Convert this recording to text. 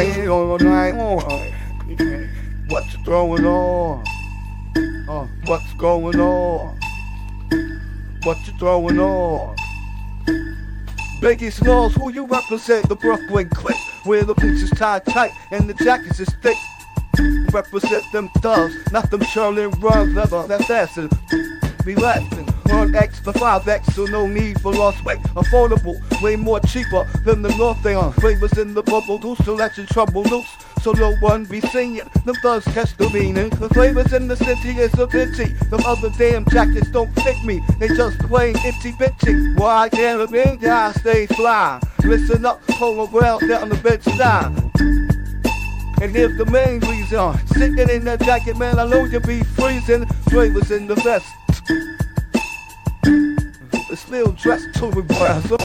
Hey, all night on. What's going on? Uh, what's going on? What you throwing on? Biggie Smalls, who you represent? The Brooklyn clique, where the is tied tight and the jackets is thick. Represent them thugs, not them Shirley runs, leather, that's acid. Relaxing, on X for 5X, so no need for lost weight. Affordable, way more cheaper than the North they are. Flavors in the bubble, do selection trouble loose. So no one be singing, them thugs catch the meaning. The flavors in the city is a pity. Them other damn jackets don't fit me, they just plain itchy bitchy. Why can't be, yeah, I stay fly. Listen up, hold around down the bench down. And here's the main reason Sitting in that jacket, man, I know you be freezing Flavors in the vest still dressed to the grass